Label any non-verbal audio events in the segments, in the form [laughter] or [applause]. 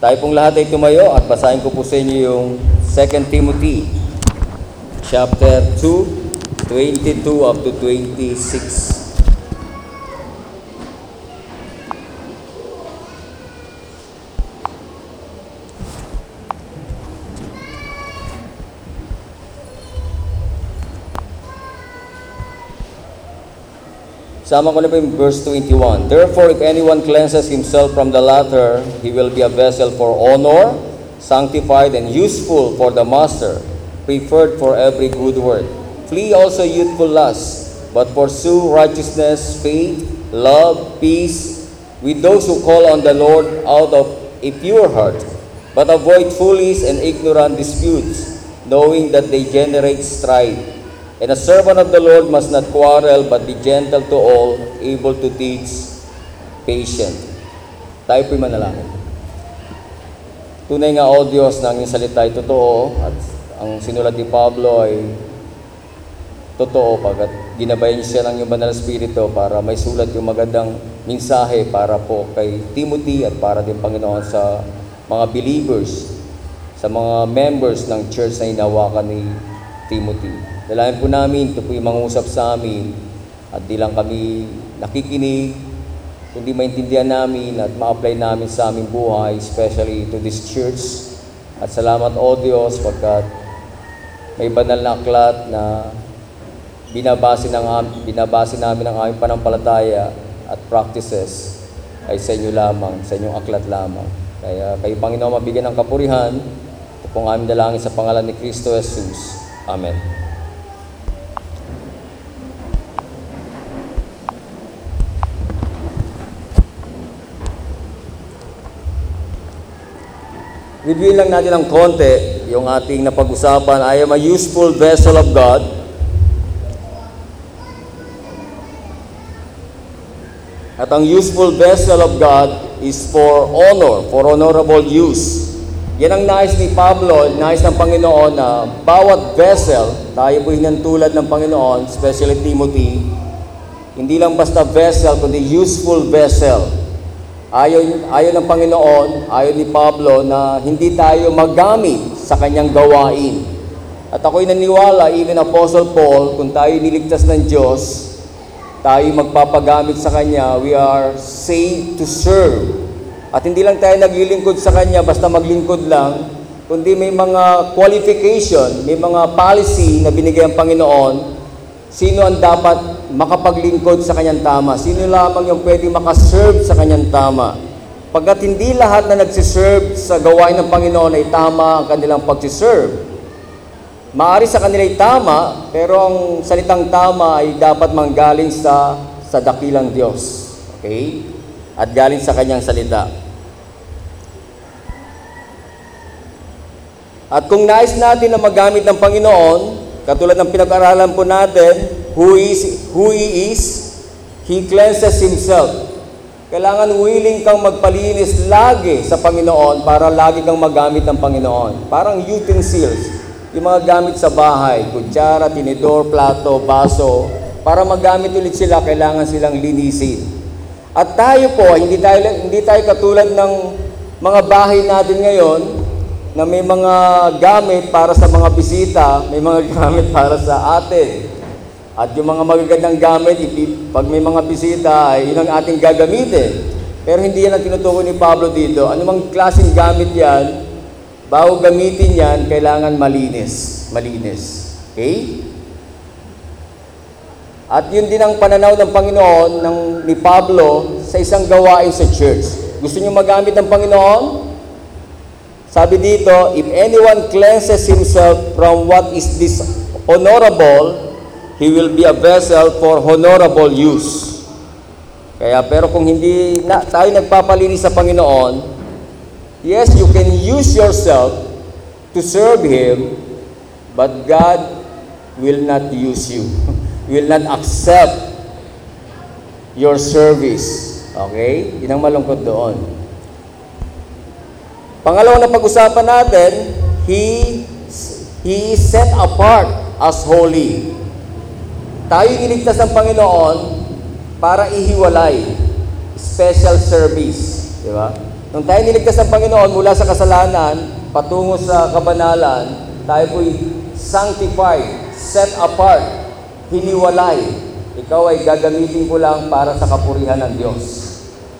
Tayo pong lahat ay tumayo at basahin ko po sa inyo yung 2 Timothy chapter 2, 22 up to 26. Sama ko na po yung verse 21. Therefore, if anyone cleanses himself from the latter, he will be a vessel for honor, sanctified and useful for the master, preferred for every good work. Flee also youthful lusts, but pursue righteousness, faith, love, peace, with those who call on the Lord out of a pure heart. But avoid foolish and ignorant disputes, knowing that they generate strife. And a servant of the Lord must not quarrel, but be gentle to all, able to teach, patient. Tayo po'y manalangin. Tunay nga, O Diyos, na ang salita ay totoo, at ang sinulat ni Pablo ay totoo, pagkat ginabayan siya ng iyong banal na spirito para may sulat yung magandang mensahe para po kay Timothy at para din Panginoon sa mga believers, sa mga members ng church na inawakan ni Timothy. Dalayan po namin, ito po yung mangusap sa amin at di lang kami nakikinig, kundi maintindihan namin at ma-apply namin sa aming buhay, especially to this church. At salamat o Diyos pagkat may banal na aklat na binabase, ng, binabase namin ang aming panampalataya at practices ay sa inyo lamang, sa inyong aklat lamang. Kaya kayo Panginoon mabigyan ng kapurihan, ito pong aming dalangin sa pangalan ni Kristo Jesus. Amen. Review lang natin ng konti yung ating napag-usapan. I am a useful vessel of God. At ang useful vessel of God is for honor, for honorable use. Yan ang nais ni Pablo, nais ng Panginoon na bawat vessel, tayo po hinantulad ng Panginoon, especially Timothy, hindi lang basta vessel, kundi useful vessel. Ayaw, ayaw ng Panginoon, ayaw ni Pablo na hindi tayo magamit sa kanyang gawain. At ako'y naniwala, even Apostle Paul, kung tayo niligtas ng Diyos, tayo magpapagamit sa Kanya, we are saved to serve. At hindi lang tayo naglilingkod sa Kanya, basta maglingkod lang, kundi may mga qualification, may mga policy na binigay ang Panginoon, sino ang dapat makapaglingkod sa Kanyang tama, sino lamang yung pwede makaserve sa Kanyang tama. Pagkat hindi lahat na nagsiserve sa gawain ng Panginoon ay tama ang kanilang pagsiserve, Maari sa kanila ay tama, pero ang salitang tama ay dapat manggaling sa sa dakilang Diyos. Okay? At galing sa kanyang salita. At kung nais natin na magamit ng Panginoon, katulad ng pinag-aralan po natin, who is who he is, he cleanses himself. Kailangan willing kang magpalinis lagi sa Panginoon para lagi kang magamit ng Panginoon. Parang utensils yung mga gamit sa bahay, kutsara, tinidor, plato, baso, para magamit ulit sila, kailangan silang linisin. At tayo po, hindi tayo, hindi tayo katulad ng mga bahay natin ngayon, na may mga gamit para sa mga bisita, may mga [laughs] gamit para sa atin. At yung mga magagandang gamit, pag may mga bisita, ay yun ang ating gagamitin. Pero hindi yan ang tinutukoy ni Pablo dito. Ano mang klaseng gamit yan, Bago gamitin yan, kailangan malinis. Malinis. Okay? At yun din ang pananaw ng Panginoon ng, ni Pablo sa isang gawain sa church. Gusto niyo magamit ng Panginoon? Sabi dito, if anyone cleanses himself from what is dishonorable, he will be a vessel for honorable use. Kaya pero kung hindi na, tayo nagpapalinis sa Panginoon, Yes, you can use yourself to serve Him, but God will not use you. [laughs] will not accept your service. Okay? Yun ang malungkot doon. Pangalawa na pag-usapan natin, He, he is set apart as holy. Tayo iniligtas ng Panginoon para ihiwalay. Special service. Di ba? Nung tayo niligtas ng Panginoon mula sa kasalanan, patungo sa kabanalan, tayo po'y sanctified, set apart, hiniwalay. Ikaw ay gagamitin ko lang para sa kapurihan ng Diyos,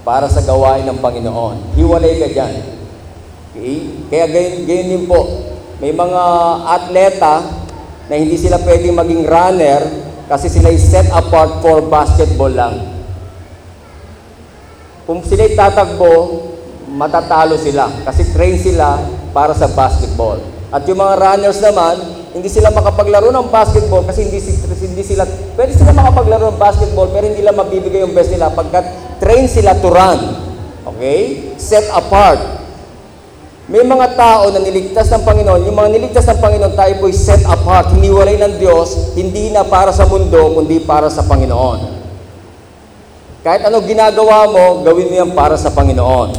para sa gawain ng Panginoon. Hiwalay ka dyan. Okay? Kaya gayon, gayon din po, may mga atleta na hindi sila pwedeng maging runner kasi sila set apart for basketball lang. Kung sila'y tatakbo, matatalo sila kasi train sila para sa basketball. At yung mga runners naman, hindi sila makapaglaro ng basketball kasi hindi, hindi sila, pwede sila makapaglaro ng basketball pero hindi nila mabibigay yung best nila pagkat train sila to run. Okay? Set apart. May mga tao na niligtas ng Panginoon, yung mga niligtas ng Panginoon tayo po'y set apart, hiniwalay ng Diyos, hindi na para sa mundo, kundi para sa Panginoon. Kahit ano ginagawa mo, gawin mo yan para sa Panginoon.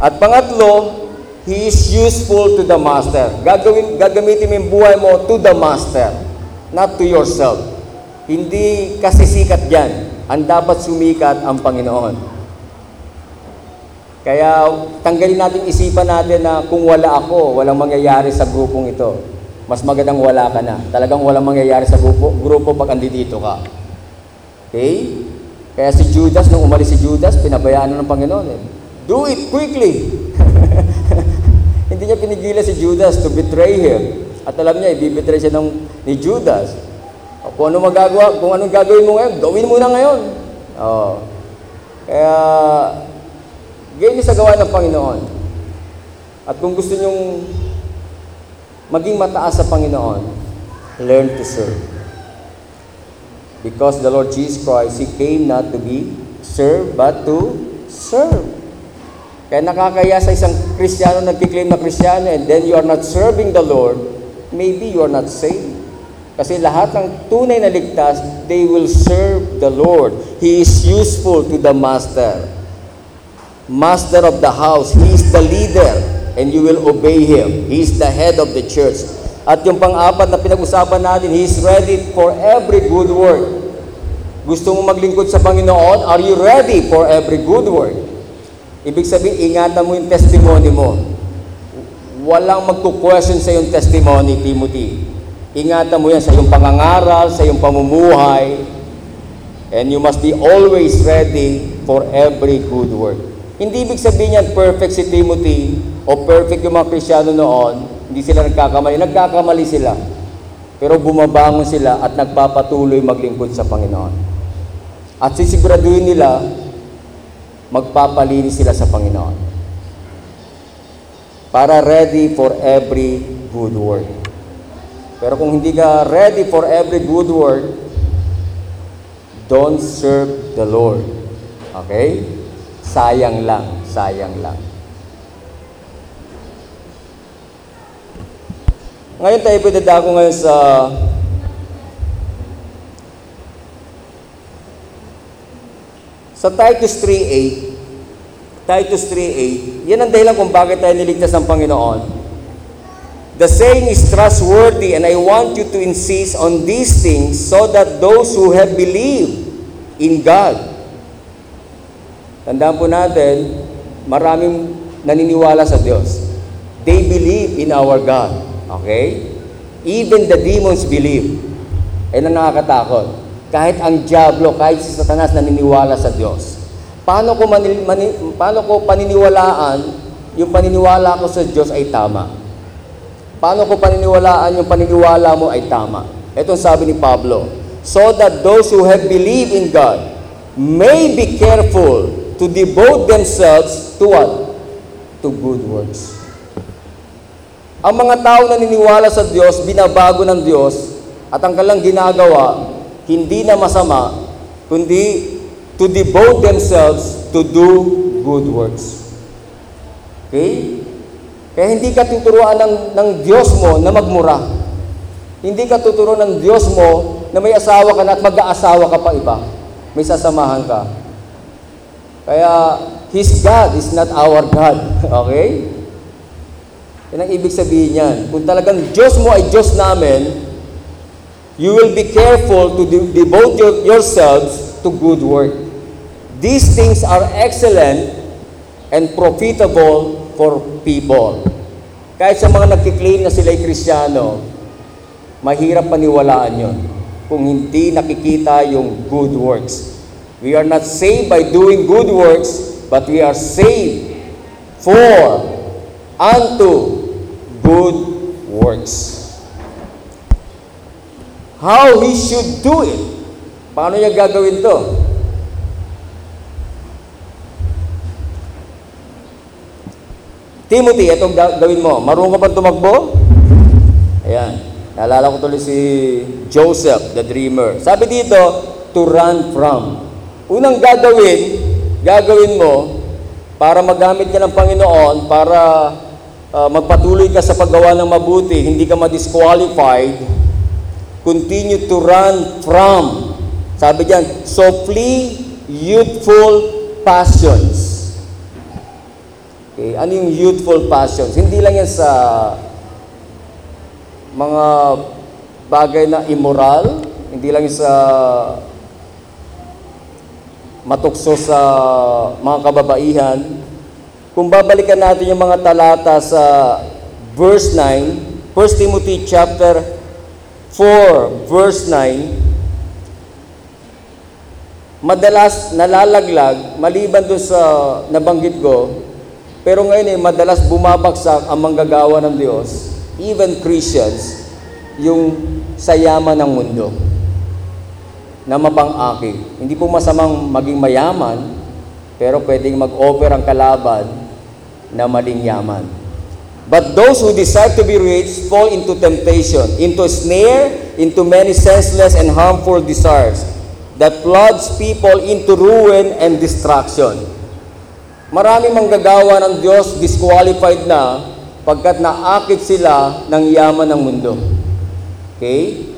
At pangatlo, He is useful to the Master. Gagawin, gagamitin mo yung buhay mo to the Master, not to yourself. Hindi kasi sikat yan. Ang dapat sumikat ang Panginoon. Kaya tanggalin natin isipan natin na kung wala ako, walang mangyayari sa grupong ito. Mas magandang wala ka na. Talagang walang mangyayari sa grupo, grupo pag andito ka. Okay? Kaya si Judas, nung umalis si Judas, pinabayaan na ng Panginoon eh. Do it quickly! [laughs] Hindi niya pinigilan si Judas to betray him. At alam niya, ibibetray siya ng, ni Judas. O, kung ano magagawa, kung anong gagawin mo ngayon, gawin mo na ngayon. Oh. Kaya, ganyan sa gawa ng Panginoon. At kung gusto nyong maging mataas sa Panginoon, learn to serve. Because the Lord Jesus Christ, He came not to be served, but to serve. Kaya nakakaya sa isang Kristiyano nagkiklaim na Kristiyano and then you are not serving the Lord, maybe you are not saved. Kasi lahat ng tunay na ligtas, they will serve the Lord. He is useful to the master. Master of the house, He is the leader and you will obey Him. He is the head of the church. At yung pang-apat na pinag-usapan natin, He is ready for every good work. Gusto mo maglingkod sa Panginoon? Are you ready for every good work? Ibig sabihin, ingatan mo yung testimony mo. Walang magkukwestiyon sa yung testimony, Timothy. Ingatan mo yan sa iyong pangangaral, sa iyong pamumuhay, and you must be always ready for every good work. Hindi ibig sabihin yan perfect si Timothy o perfect yung mga Krisyano noon, hindi sila nagkakamali. Nagkakamali sila. Pero bumabangon sila at nagpapatuloy maglingkod sa Panginoon. At sisiguraduhin nila, magpapalinis sila sa Panginoon. Para ready for every good work. Pero kung hindi ka ready for every good work, don't serve the Lord. Okay? Sayang lang, sayang lang. Ngayon tayo pinadako ngayon sa sa Titus 3.8 Titus 3.8 yan ang dahilan kung bakit tayo niligtas ng Panginoon The saying is trustworthy and I want you to insist on these things so that those who have believed in God Tandaan po natin, maraming naniniwala sa Diyos. They believe in our God. Okay? Even the demons believe. Eh na nakakatakot. Kahit ang Diablo, kahit si Satanas naniniwala sa Diyos. Paano ko, mani, mani, paano ko paniniwalaan yung paniniwala ko sa Diyos ay tama? Paano ko paniniwalaan yung paniniwala mo ay tama? Itong sabi ni Pablo, So that those who have believed in God may be careful to devote themselves to what? To good works. Ang mga tao na niniwala sa Diyos, binabago ng Diyos, at ang kalang ginagawa, hindi na masama, kundi to devote themselves to do good works. Okay? Kaya hindi ka tuturuan ng, ng Diyos mo na magmura. Hindi ka tuturuan ng Diyos mo na may asawa ka na at mag-aasawa ka pa iba. May sasamahan ka. Kaya, His God is not our God. [laughs] Okay? Yan ang ibig sabihin niyan. Kung talagang Diyos mo ay Diyos namin, you will be careful to de- devote your- yourselves to good work. These things are excellent and profitable for people. Kahit sa mga nagkiklaim na sila'y Kristiyano, mahirap paniwalaan yon kung hindi nakikita yung good works. We are not saved by doing good works, but we are saved for unto good works. How he should do it. Paano niya gagawin to? Timothy, itong ga- gawin mo. Marunong ka ba tumakbo? Ayan. Naalala ko tuloy si Joseph, the dreamer. Sabi dito, to run from. Unang gagawin, gagawin mo para magamit ka ng Panginoon, para ah, magpatuloy ka sa paggawa ng mabuti, hindi ka ma-disqualified, continue to run from. Sabi diyan, so flee youthful passions. Okay, ano yung youthful passions? Hindi lang yan sa mga bagay na immoral, hindi lang yan sa matukso sa mga kababaihan. Kung babalikan natin yung mga talata sa verse 9, 1 Timothy chapter 4, verse 9, madalas nalalaglag, maliban doon sa nabanggit ko, pero ngayon eh, madalas bumabagsak ang manggagawa ng Diyos, even Christians, yung sa yaman ng mundo na mapang-aki. Hindi po masamang maging mayaman, pero pwedeng mag-offer ang kalaban na maling yaman. But those who desire to be rich fall into temptation, into snare, into many senseless and harmful desires that plunge people into ruin and destruction. Marami manggagawa ng Diyos disqualified na pagkat naakit sila ng yaman ng mundo. Okay?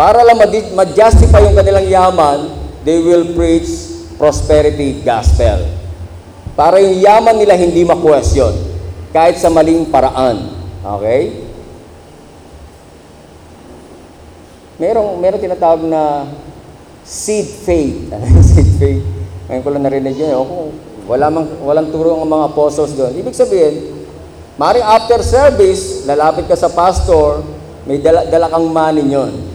Para lang ma-justify yung kanilang yaman, they will preach prosperity gospel. Para yung yaman nila hindi ma-question, kahit sa maling paraan. Okay? Merong, merong tinatawag na seed faith. [laughs] seed faith. Ngayon ko lang narinig yun. Ako, wala mang, walang turo ang mga apostles doon. Ibig sabihin, maring after service, lalapit ka sa pastor, may dala, dala kang money yun.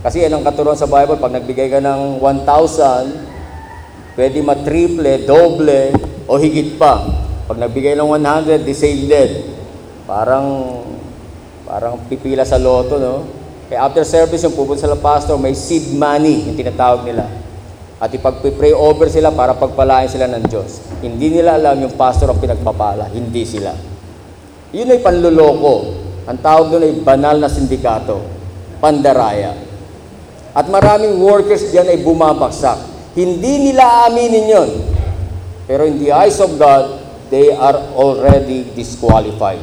Kasi yan ang katuruan sa Bible, pag nagbigay ka ng 1,000, pwede matriple, doble, o higit pa. Pag nagbigay ng 100, disabled. Parang, parang pipila sa loto, no? Kaya after service, yung pupunta sa pastor, may seed money, yung tinatawag nila. At ipag-pray over sila para pagpalain sila ng Diyos. Hindi nila alam yung pastor ang pinagpapala, hindi sila. Yun ay panluloko. Ang tawag doon ay banal na sindikato, pandaraya. At maraming workers diyan ay bumabagsak. Hindi nila aminin yon. Pero in the eyes of God, they are already disqualified.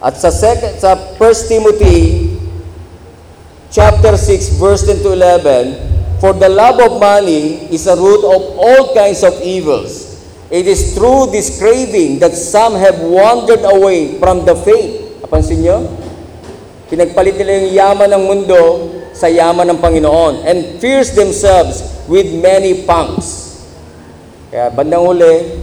At sa second, sa 1 Timothy chapter 6 verse 10 to 11, for the love of money is a root of all kinds of evils. It is through this craving that some have wandered away from the faith. Napansin nyo? Pinagpalit nila yung yaman ng mundo sa yaman ng Panginoon and fierce themselves with many punks. Kaya bandang huli,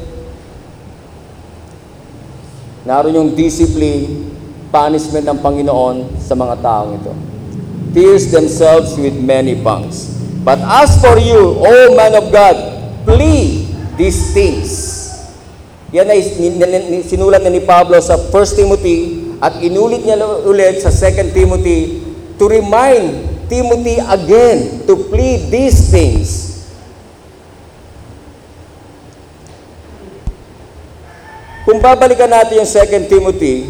naroon yung discipline, punishment ng Panginoon sa mga taong ito. Pierce themselves with many pangs. But as for you, O man of God, flee these things. Yan ay sinulat ni Pablo sa 1 Timothy at inulit niya ulit sa 2 Timothy to remind Timothy again to flee these things. Kung babalikan natin yung 2 Timothy,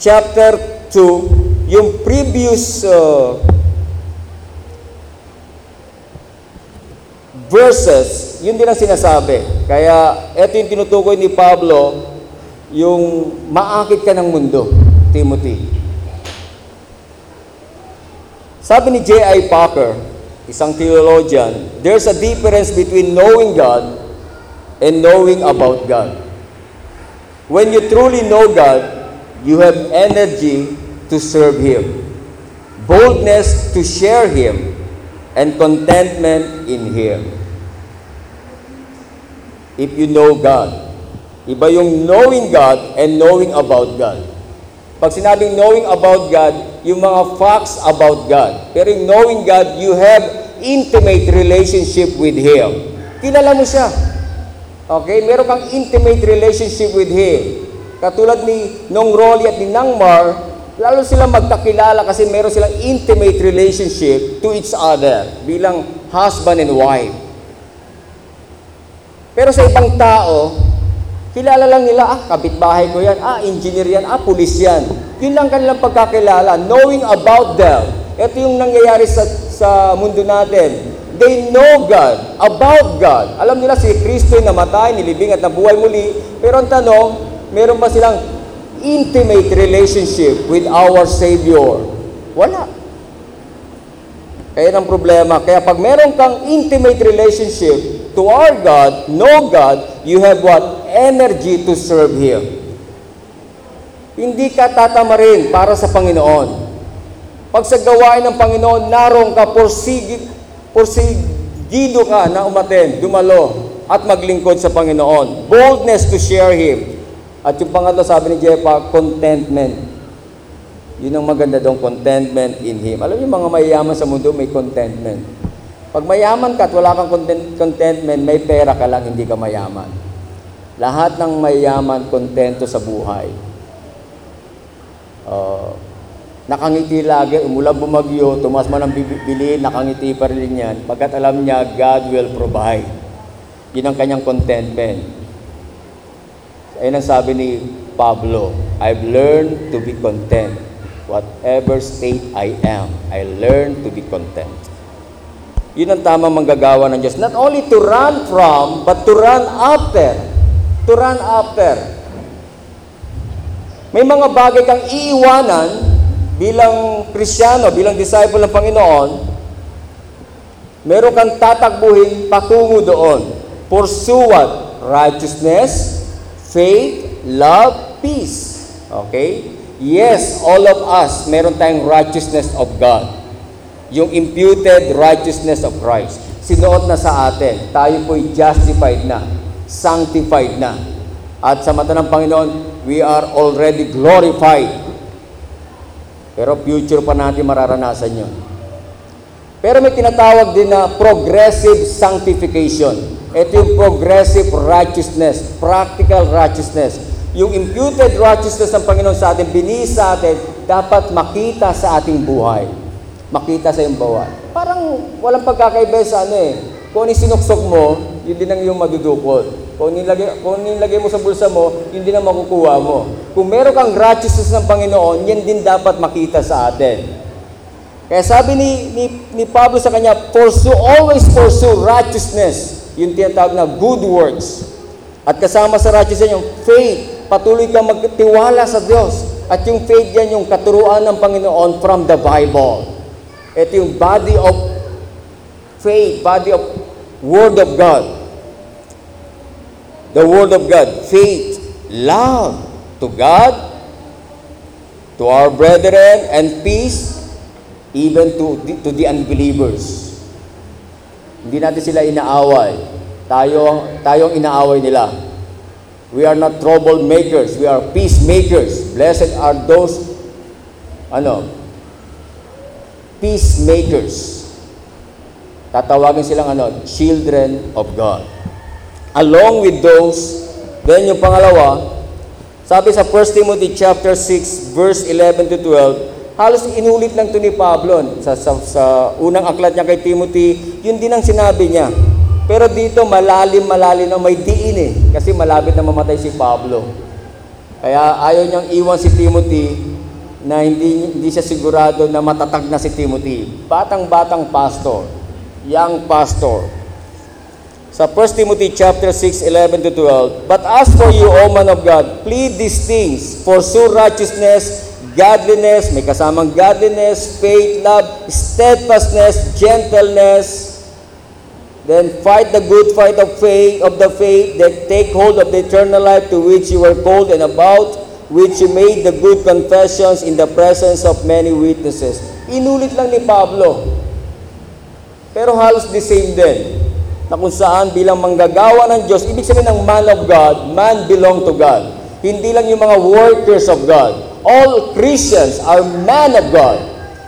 chapter 2, yung previous uh, verses, yun din ang sinasabi. Kaya ito yung tinutukoy ni Pablo, yung maakit ka ng mundo, Timothy. Sabi ni J.I. Packer, isang theologian, there's a difference between knowing God and knowing about God. When you truly know God, you have energy to serve Him, boldness to share Him, and contentment in Him. if you know God. Iba yung knowing God and knowing about God. Pag sinabing knowing about God, yung mga facts about God. Pero yung knowing God, you have intimate relationship with Him. Kilala mo siya. Okay? Meron kang intimate relationship with Him. Katulad ni Nong Rolly at ni Nang Mar, lalo silang magkakilala kasi meron silang intimate relationship to each other bilang husband and wife. Pero sa ibang tao, kilala lang nila, ah, kapitbahay ko yan, ah, engineer yan, ah, pulis yan. Yun lang kanilang pagkakilala, knowing about them. Ito yung nangyayari sa, sa mundo natin. They know God, about God. Alam nila si Kristo yung namatay, nilibing at nabuhay muli. Pero ang tanong, meron ba silang intimate relationship with our Savior? Wala. Kaya ang problema. Kaya pag meron kang intimate relationship to our God, know God, you have what? Energy to serve Him. Hindi ka tatamarin para sa Panginoon. Pag sa gawain ng Panginoon, naroon ka, porsigi, porsigido ka na umaten, dumalo, at maglingkod sa Panginoon. Boldness to share Him. At yung pangatlo, sabi ni Jepa, contentment. Yun ang maganda doon, contentment in Him. Alam niyo, mga mayayaman sa mundo, may contentment. Pag mayaman ka at wala kang content, contentment, may pera ka lang, hindi ka mayaman. Lahat ng mayaman, kontento sa buhay. Uh, nakangiti lagi, umulan bumagyo, tumas man ang bibili, nakangiti pa rin yan. Pagkat alam niya, God will provide. Yun ang kanyang contentment. Ayun ang sabi ni Pablo, I've learned to be content. Whatever state I am, I learn to be content. Yun ang tamang manggagawa ng Diyos. Not only to run from, but to run after. To run after. May mga bagay kang iiwanan bilang Kristiyano, bilang disciple ng Panginoon, meron kang tatakbuhin patungo doon. Pursue what? Righteousness, faith, love, peace. Okay? Yes, all of us, meron tayong righteousness of God. Yung imputed righteousness of Christ. Sinuot na sa atin. Tayo po'y justified na. Sanctified na. At sa mata ng Panginoon, we are already glorified. Pero future pa natin mararanasan yun. Pero may tinatawag din na progressive sanctification. Ito yung progressive righteousness, practical righteousness. Yung imputed righteousness ng Panginoon sa atin, binis sa atin, dapat makita sa ating buhay. Makita sa iyong bawat. Parang walang pagkakaiba sa ano eh. Kung ano sinuksok mo, yun din ang iyong madudukot. Kung nilagay, kung nilagay mo sa bulsa mo, yun din ang makukuha mo. Kung meron kang righteousness ng Panginoon, yan din dapat makita sa atin. Kaya sabi ni, ni, ni Pablo sa kanya, pursue, always pursue righteousness. Yung tinatawag na good works. At kasama sa righteousness yung faith. Patuloy kang magtiwala sa Diyos. At yung faith yan, yung katuruan ng Panginoon from the Bible. Ito yung body of faith, body of Word of God. The Word of God, faith, love to God, to our brethren, and peace even to the, to the unbelievers. Hindi natin sila inaaway. Tayo, tayo ang inaaway nila. We are not troublemakers. We are peacemakers. Blessed are those, ano, peacemakers. Tatawagin silang ano, children of God. Along with those, then yung pangalawa, sabi sa 1 Timothy chapter 6 verse 11 to 12, halos inulit lang to ni Pablo sa, sa, sa unang aklat niya kay Timothy, yun din ang sinabi niya. Pero dito malalim-malalim na may diin eh, kasi malapit na mamatay si Pablo. Kaya ayaw niyang iwan si Timothy na hindi, hindi siya sigurado na matatag na si Timothy. Batang-batang pastor, young pastor. Sa 1 Timothy chapter 6, 11 to 12, But as for you, O man of God, plead these things, pursue righteousness, godliness, may kasamang godliness, faith, love, steadfastness, gentleness, then fight the good fight of faith, of the faith, then take hold of the eternal life to which you were called and about which you made the good confessions in the presence of many witnesses. Inulit lang ni Pablo. Pero halos the same din. na kung saan bilang manggagawa ng Diyos, ibig sabihin ng man of God, man belong to God. Hindi lang yung mga workers of God. All Christians are man of God.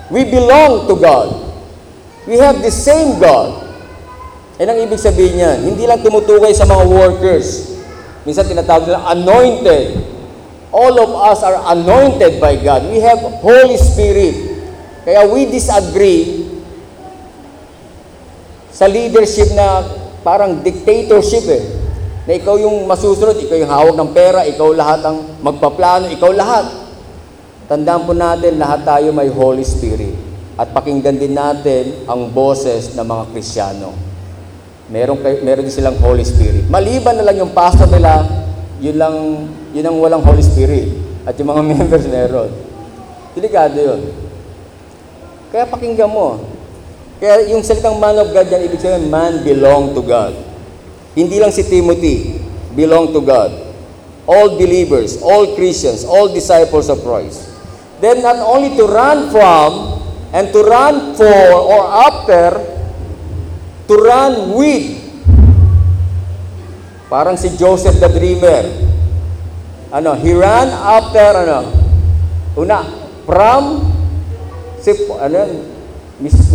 We belong to God. We have the same God. Yan ang ibig sabihin niyan. Hindi lang tumutukoy sa mga workers. Minsan tinatawag nila anointed. All of us are anointed by God. We have Holy Spirit. Kaya we disagree sa leadership na parang dictatorship eh. Na ikaw yung masusunod, ikaw yung hawak ng pera, ikaw lahat ang magpaplano, ikaw lahat. Tandaan po natin, lahat tayo may Holy Spirit. At pakinggan din natin ang boses ng mga Krisyano. Meron, meron din silang Holy Spirit. Maliban na lang yung pastor nila, yun lang, yun ang walang Holy Spirit. At yung mga [laughs] members meron. Delikado yun. Kaya pakinggan mo. Kaya yung salitang man of God yan, ibig sabihin, man belong to God. Hindi lang si Timothy, belong to God. All believers, all Christians, all disciples of Christ. Then not only to run from, and to run for or after, to run with. Parang si Joseph the Dreamer. Ano, he ran after, ano, una, from, si, ano,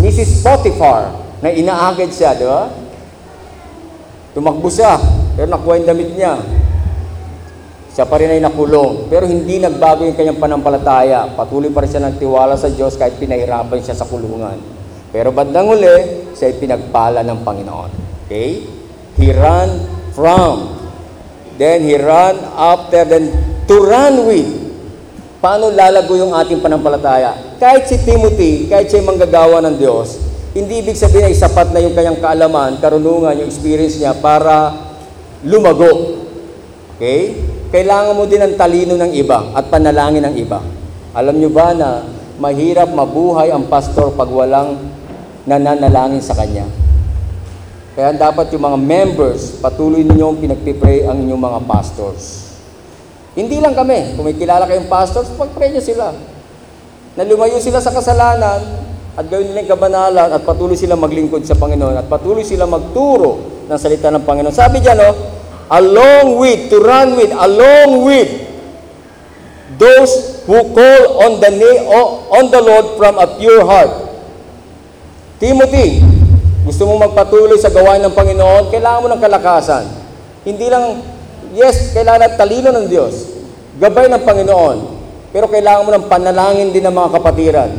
Mrs. Potiphar, na inaagad siya, di ba? Tumakbo siya, pero nakuha yung damit niya. Siya pa rin ay nakulong. Pero hindi nagbago yung kanyang panampalataya. Patuloy pa rin siya nagtiwala sa Diyos kahit pinahirapan siya sa kulungan. Pero bandang uli, siya ay pinagpala ng Panginoon. Okay? He ran from. Then he ran after. Then to run with. Paano lalago yung ating panampalataya? Kahit si Timothy, kahit siya manggagawa ng Diyos, hindi ibig sabihin ay sapat na yung kanyang kaalaman, karunungan, yung experience niya para lumago. Okay? Kailangan mo din ng talino ng iba at panalangin ng iba. Alam nyo ba na mahirap mabuhay ang pastor pag walang nananalangin sa kanya? Kaya dapat yung mga members, patuloy ninyong pinagpipray ang inyong mga pastors. Hindi lang kami. Kung may kilala kayong pastors, pag-pray nyo sila. Na lumayo sila sa kasalanan at gawin nila yung kabanalan at patuloy sila maglingkod sa Panginoon at patuloy sila magturo ng salita ng Panginoon. Sabi diyan, no, along with, to run with, along with those who call on the on the Lord from a pure heart. Timothy, gusto mo magpatuloy sa gawain ng Panginoon, kailangan mo ng kalakasan. Hindi lang, yes, kailangan talino ng Diyos, gabay ng Panginoon, pero kailangan mo ng panalangin din ng mga kapatiran.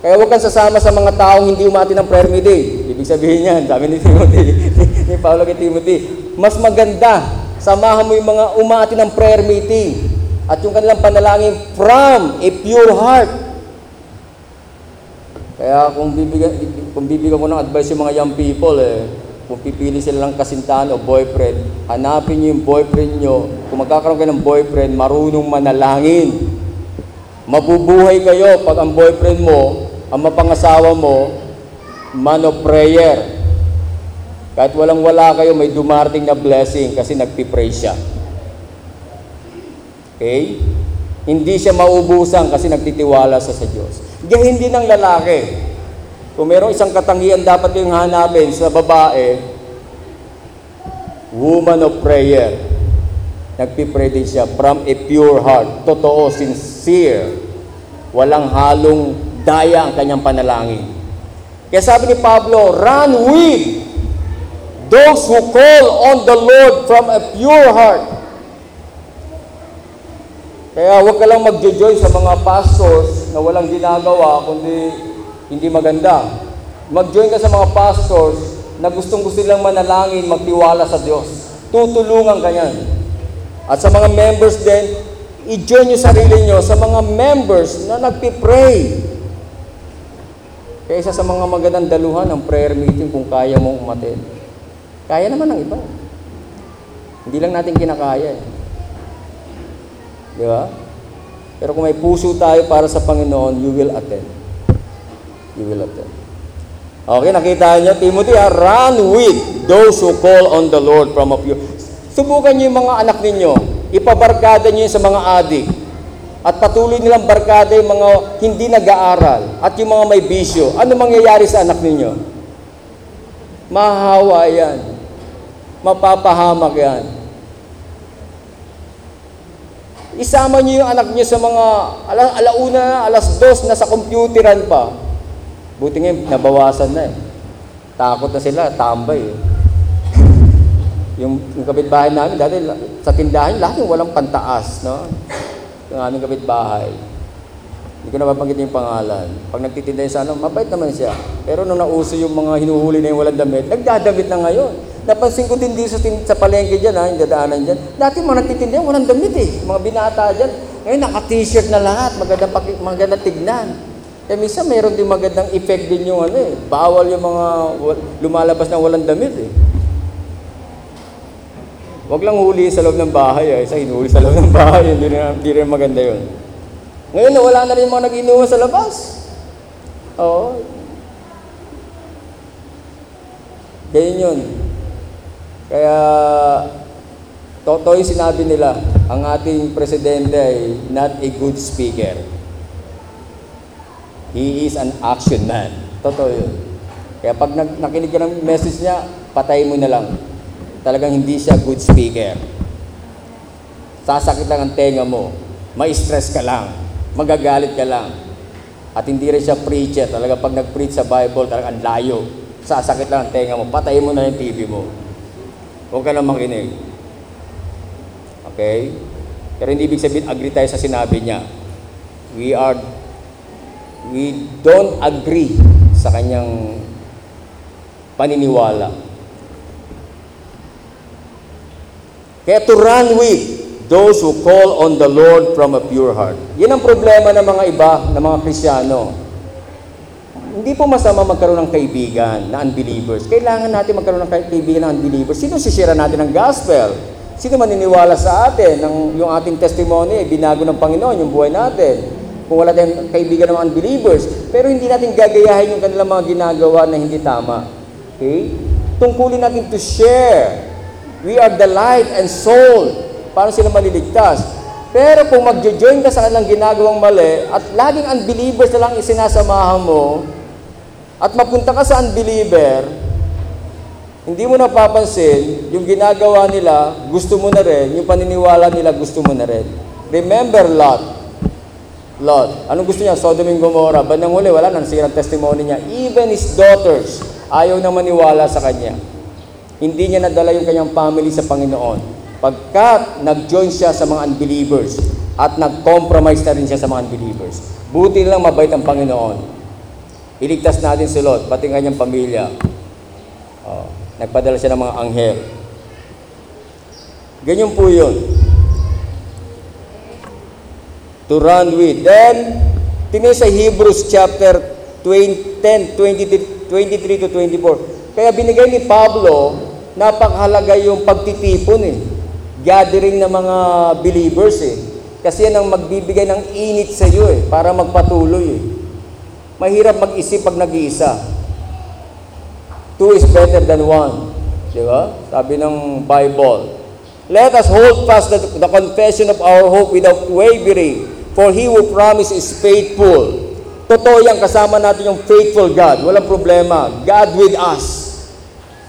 Kaya huwag kang sasama sa mga taong hindi umati ng prayer meeting. Ibig sabihin yan, sabi ni Timothy, [laughs] ni Paulo kay Timothy, mas maganda, samahan mo yung mga umati ng prayer meeting at yung kanilang panalangin from a pure heart. Kaya kung bibigyan, kung bibigyan ko ng advice yung mga young people, eh, kung pipili sila ng kasintahan o boyfriend, hanapin niyo yung boyfriend niyo. Kung magkakaroon kayo ng boyfriend, marunong manalangin. Mabubuhay kayo pag ang boyfriend mo, ang mapangasawa mo, man of prayer. Kahit walang-wala kayo, may dumarating na blessing kasi nagpipray siya. Okay? Hindi siya maubusan kasi nagtitiwala sa sa Diyos. Gahin din ng lalaki. Kung merong isang katangian dapat yung hanapin sa babae, woman of prayer. Nagpipray din siya from a pure heart. Totoo, sincere. Walang halong daya ang kanyang panalangin. Kaya sabi ni Pablo, run with those who call on the Lord from a pure heart. Kaya huwag ka lang magjo-join sa mga pastors na walang ginagawa, kundi hindi maganda. Mag-join ka sa mga pastors na gustong gusto nilang manalangin, magtiwala sa Diyos. Tutulungan ka yan. At sa mga members din, i-join yung sarili nyo sa mga members na nagpipray. Kaya isa sa mga magandang daluhan ng prayer meeting kung kaya mong umatin. Kaya naman ng iba. Hindi lang natin kinakaya eh. Di ba? Pero kung may puso tayo para sa Panginoon, you will attend. You will attend. Okay, nakita niyo, Timothy, ha? run with those who call on the Lord from of you. Subukan niyo yung mga anak ninyo. Ipabarkada niyo sa mga adik. At patuloy nilang barkada yung mga hindi nag-aaral at yung mga may bisyo. Ano mangyayari sa anak ninyo? Mahahawa yan. Mapapahamak yan. Isama niyo yung anak niyo sa mga ala, alauna na, alas dos na sa computeran pa. Buti ngayon, nabawasan na eh. Takot na sila, tambay eh. yung, yung kapitbahay namin, dati sa tindahan, lahat yung walang pantaas, no? Yung aming kapitbahay. Hindi ko na mabanggit yung pangalan. Pag nagtitinda sa ano, mabait naman siya. Pero nung nauso yung mga hinuhuli na yung walang damit, nagdadamit na ngayon. Napansin ko din dito sa, sa palengke dyan, ha, yung dadaanan dyan. Dati mga nagtitinda walang damit eh. Mga binata dyan. Ngayon, naka-t-shirt na lahat. Magandang, magandang tignan. Eh, minsan mayroon din magandang effect din yung ano eh. Bawal yung mga lumalabas na walang damit eh. Huwag lang huli sa loob ng bahay eh. Isa hinuli sa loob ng bahay. Hindi rin, hindi rin maganda yun. Ngayon, wala na rin mga nag-inuman sa labas. Oo. Ganyan yun. Kaya, totoo yung sinabi nila, ang ating presidente ay not a good speaker. He is an action man. Totoo yun. Kaya pag nakinig ka ng message niya, patay mo na lang. Talagang hindi siya good speaker. Sasakit lang ang tenga mo. Ma-stress ka lang. Magagalit ka lang. At hindi rin siya preacher. Talaga pag nag-preach sa Bible, talagang ang layo. Sasakit lang ang tenga mo. Patayin mo na yung TV mo. Huwag ka na makinig. Okay? Pero hindi ibig sabihin, agree tayo sa sinabi niya. We are, we don't agree sa kanyang paniniwala. Kaya to run with those who call on the Lord from a pure heart. Yan ang problema ng mga iba, ng mga Krisyano. Hindi po masama magkaroon ng kaibigan na unbelievers. Kailangan natin magkaroon ng kaibigan na unbelievers. Sino sisira natin ng gospel? Sino maniniwala sa atin ng yung ating testimony, binago ng Panginoon yung buhay natin? Kung wala tayong kaibigan ng unbelievers, pero hindi natin gagayahin yung kanilang mga ginagawa na hindi tama. Okay? Tungkulin natin to share. We are the light and soul. Paano sila maliligtas? Pero kung magjo-join ka sa kanilang ginagawang mali at laging unbelievers na lang isinasamahan mo at mapunta ka sa unbeliever, hindi mo napapansin, yung ginagawa nila, gusto mo na rin, yung paniniwala nila, gusto mo na rin. Remember Lot. Lot. Anong gusto niya? Sodom and Gomorrah. Bandang huli, wala nang sirang testimony niya. Even his daughters, ayaw na maniwala sa kanya. Hindi niya nadala yung kanyang family sa Panginoon. Pagkat nag-join siya sa mga unbelievers at nag-compromise na rin siya sa mga unbelievers. Buti lang mabait ang Panginoon. Iligtas natin si Lot, pati ang kanyang pamilya. Oh, nagpadala siya ng mga anghel. Ganyan po yun. To run with. Then, tingnan sa Hebrews chapter 20, 10, 23, 23 to 24. Kaya binigay ni Pablo, napakahalaga yung pagtitipon eh. Gathering ng mga believers eh. Kasi yan ang magbibigay ng init sa iyo eh, para magpatuloy eh. Mahirap mag-isip pag nag-iisa. Two is better than one. Di ba? Sabi ng Bible. Let us hold fast the, the confession of our hope without wavering, for He who promised is faithful. Totoo yan, kasama natin yung faithful God. Walang problema. God with us.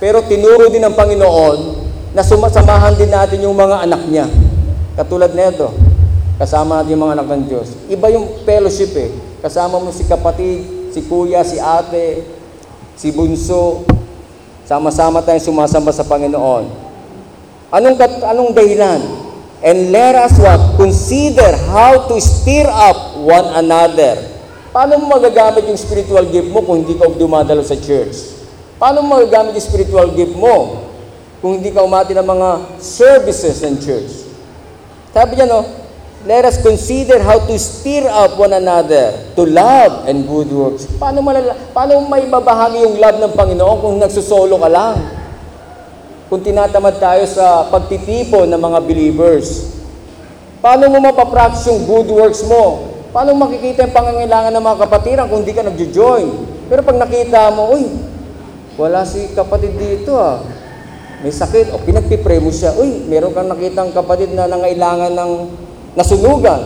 Pero tinuro din ng Panginoon na sumasamahan din natin yung mga anak niya. Katulad nito, kasama natin yung mga anak ng Diyos. Iba yung fellowship eh. Kasama mo si kapatid, si kuya, si ate, si bunso. Sama-sama tayong sumasamba sa Panginoon. Anong, anong dahilan? And let us what? Consider how to stir up one another. Paano mo magagamit yung spiritual gift mo kung hindi ka dumadalo sa church? Paano mo magagamit yung spiritual gift mo kung hindi ka umati ng mga services ng church? Sabi niya, no, let us consider how to stir up one another to love and good works. Paano, malala, paano may babahagi yung love ng Panginoon kung nagsusolo ka lang? Kung tinatamad tayo sa pagtitipon ng mga believers. Paano mo mapapractice yung good works mo? Paano makikita yung pangangailangan ng mga kapatiran kung hindi ka nagjo-join? Pero pag nakita mo, uy, wala si kapatid dito ah. May sakit. O pinagpipray mo siya. Uy, meron kang nakitang kapatid na nangailangan ng nasunugan.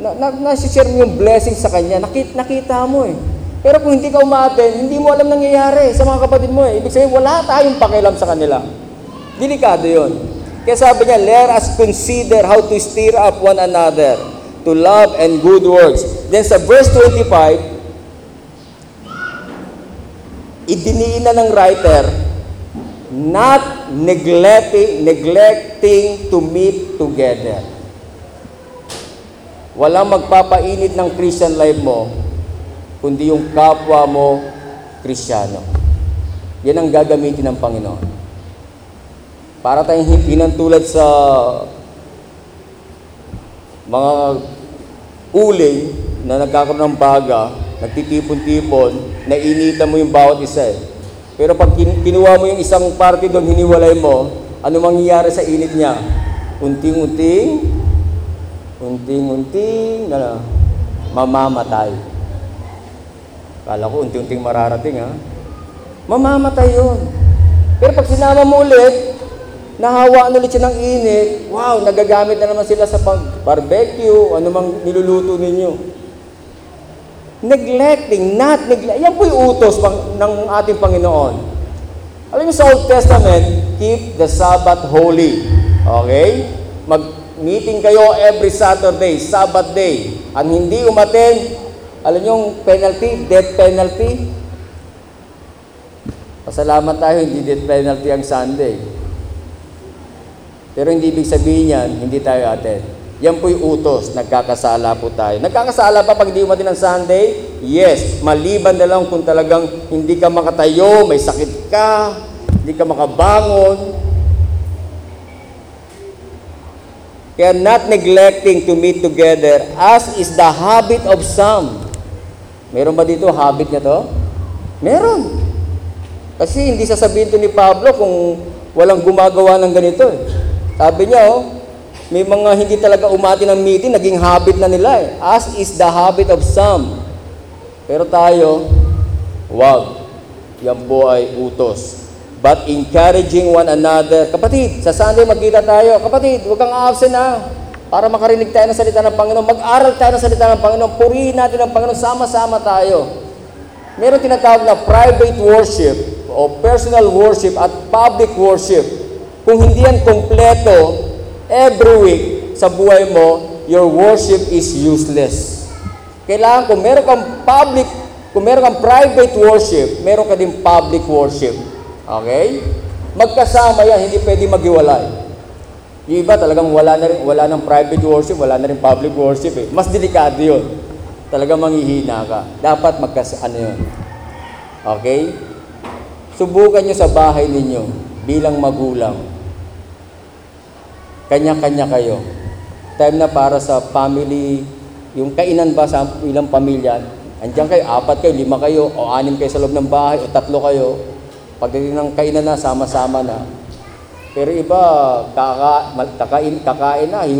Na, na, nasishare mo yung blessing sa kanya. Nakita, nakita mo eh. Pero kung hindi ka umaten, hindi mo alam nangyayari sa mga kapatid mo eh. Ibig sabihin, wala tayong pakialam sa kanila. Delikado yon. Kaya sabi niya, let us consider how to stir up one another to love and good works. Then sa verse 25, idiniin na ng writer, not neglecting, neglecting to meet together. Walang magpapainit ng Christian life mo, kundi yung kapwa mo Kristiyano. Yan ang gagamitin ng Panginoon. Para tayong hinantulad sa mga uling na nagkakaroon ng baga, nagtitipon-tipon, nainitan mo yung bawat isa eh. Pero pag kin- kinuha mo yung isang parte doon, hiniwalay mo, ano mangyayari sa init niya? Unting-unting, unting-unting, na mamamatay. Kala ko unti-unting mararating ha. Mamamatay yun. Pero pag sinama mo ulit, nahawaan ulit siya ng init, wow, nagagamit na naman sila sa pag-barbecue, ano mang niluluto ninyo. Neglecting, not neglect. Yan po yung utos ng ating Panginoon. Alam niyo sa Old Testament, keep the Sabbath holy. Okay? Mag-meeting kayo every Saturday, Sabbath day. Ang hindi umaten, alam niyo yung penalty, death penalty. Pasalamat tayo, hindi death penalty ang Sunday. Pero hindi ibig sabihin yan, hindi tayo attend. Yan po yung utos, nagkakasala po tayo. Nagkakasala pa pag hindi umatin ng Sunday? Yes, maliban na lang kung talagang hindi ka makatayo, may sakit ka, hindi ka makabangon. Kaya not neglecting to meet together as is the habit of some. Meron ba dito habit niya to? Meron. Kasi hindi sasabihin to ni Pablo kung walang gumagawa ng ganito eh. Sabi niya oh, may mga hindi talaga umati ng meeting, naging habit na nila eh. As is the habit of some. Pero tayo, wag. Yan po ay utos. But encouraging one another. Kapatid, sa Sunday magkita tayo. Kapatid, huwag kang absent na. Para makarinig tayo ng salita ng Panginoon. Mag-aral tayo ng salita ng Panginoon. Purihin natin ang Panginoon. Sama-sama tayo. Meron tinatawag na private worship o personal worship at public worship. Kung hindi yan kompleto, every week sa buhay mo, your worship is useless. Kailangan kung meron kang public, kung meron kang private worship, meron ka din public worship. Okay? Magkasama yan, hindi pwede maghiwalay. Yung iba talagang wala na rin, wala ng private worship, wala na rin public worship eh. Mas delikado yun. Talagang manghihina ka. Dapat magkas ano yun. Okay? Subukan nyo sa bahay ninyo bilang magulang. Kanya-kanya kayo. Time na para sa family, yung kainan ba sa ilang pamilya, andiyan kayo, apat kayo, lima kayo, o anim kayo sa loob ng bahay, o tatlo kayo. Pagdating ng kainan na, sama-sama na. Pero iba, kaka, kakain, kakain na. ay,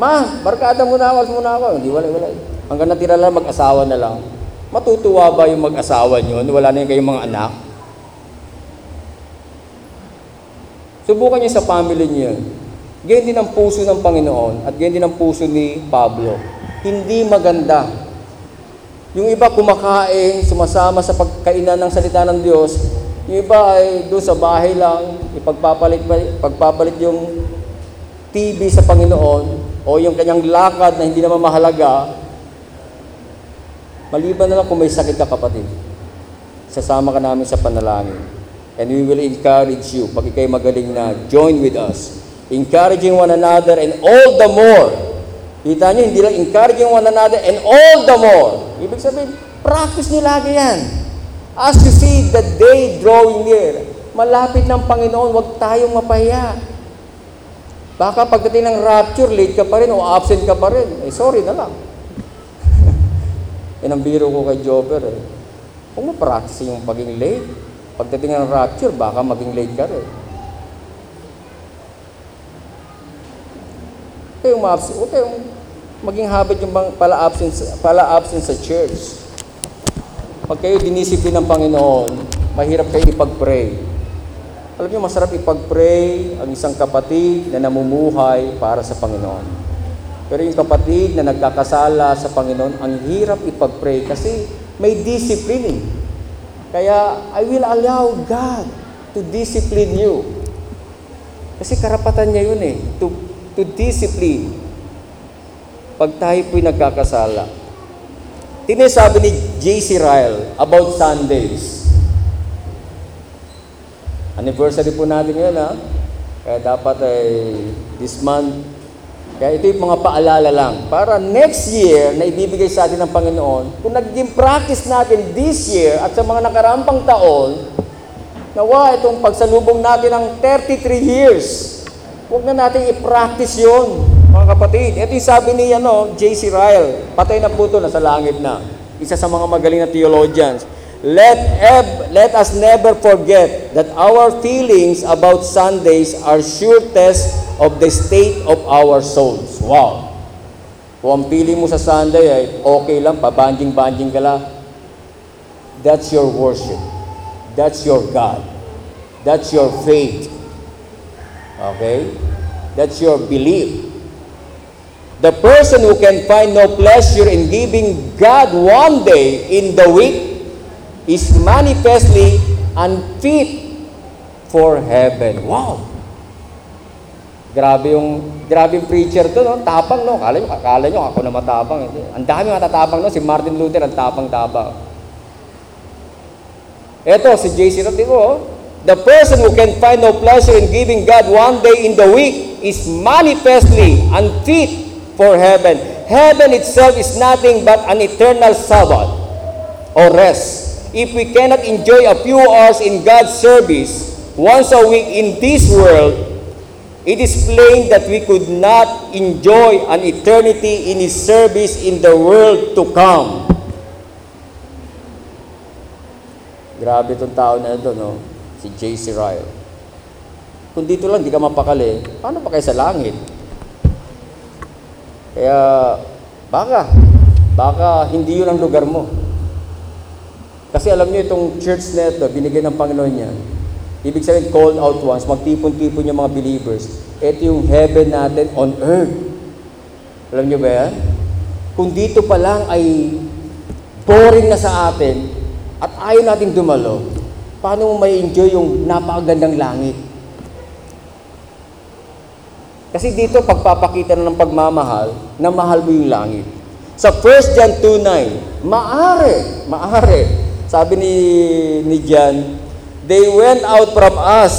Ma, barkada muna ako, muna ako. Hindi, wala, wala. Hanggang natira lang, mag-asawa na lang. Matutuwa ba yung mag-asawa nyo? Wala na yung kayong mga anak? Subukan niyo sa family niyo. Ganyan din ang puso ng Panginoon at ganyan din ang puso ni Pablo. Hindi maganda. Yung iba kumakain, sumasama sa pagkainan ng salita ng Diyos. Yung iba ay doon sa bahay lang, ipagpapalit, pagpapalit yung TV sa Panginoon o yung kanyang lakad na hindi naman mahalaga. Maliban na lang kung may sakit ka kapatid. Sasama ka namin sa panalangin. And we will encourage you, pag ikay magaling na, join with us. Encouraging one another and all the more. Kita nyo, hindi lang encouraging one another and all the more. Ibig sabihin, practice nyo lagi yan. As you see the day drawing near, malapit ng Panginoon, huwag tayong mapahiya. Baka pagdating ng rapture, late ka pa rin o absent ka pa rin. Eh, sorry na lang. [laughs] Yan ang biro ko kay Jobber eh. Kung ma-practice yung paging late, pagdating ng rapture, baka maging late ka rin. Kayong ma-absent, huwag kayong maging habit yung bang pala absent, pala absent sa church. Pag kayo dinisiplin ng Panginoon, mahirap kayo ipag-pray. Alam niyo, masarap ipag-pray ang isang kapatid na namumuhay para sa Panginoon. Pero yung kapatid na nagkakasala sa Panginoon, ang hirap ipag-pray kasi may discipline eh. Kaya, I will allow God to discipline you. Kasi karapatan niya yun eh, to, to discipline. Pag tayo po'y nagkakasala. Tingnan yung sabi ni J.C. Ryle about Sundays. Anniversary po natin ngayon ha. Kaya dapat ay this month. Kaya ito yung mga paalala lang. Para next year na ibibigay sa atin ng Panginoon, kung naging practice natin this year at sa mga nakarampang taon, nawa itong pagsalubong natin ng 33 years, huwag na natin i-practice yun, mga kapatid. Ito yung sabi ni ano, J.C. Ryle, patay na po ito, nasa langit na. Isa sa mga magaling na theologians. Let, eb, let us never forget that our feelings about Sundays are sure test of the state of our souls. Wow! Kung ang feeling mo sa Sunday ay okay lang, pabanjing-banjing ka lang, that's your worship. That's your God. That's your faith. Okay? That's your belief. The person who can find no pleasure in giving God one day in the week is manifestly unfit for heaven. Wow! Grabe yung grabe yung preacher to, no? Tapang, no? Akala nyo, akala nyo ako na matapang. Ang dami matatapang, no? Si Martin Luther, ang tapang-tapang. Eto, si J.C. Ko, oh. The person who can find no pleasure in giving God one day in the week is manifestly unfit for heaven. Heaven itself is nothing but an eternal Sabbath or rest. If we cannot enjoy a few hours in God's service once a week in this world, it is plain that we could not enjoy an eternity in His service in the world to come. Grabe itong tao na ito, no? Si J.C. Ryle. Kung dito lang, di ka mapakali, paano pa kayo sa langit? Kaya, baka, baka hindi yun ang lugar mo. Kasi alam niyo itong church na ito, binigay ng Panginoon niya. Ibig sabihin, called out once, magtipon-tipon yung mga believers. Ito yung heaven natin on earth. Alam niyo ba yan? Kung dito pa lang ay boring na sa atin at ayaw natin dumalo, paano mo may enjoy yung napakagandang langit? Kasi dito, pagpapakita na ng pagmamahal, na mahal mo yung langit. Sa 1 John 2.9, maari, maari, sabi ni, ni John, They went out from us,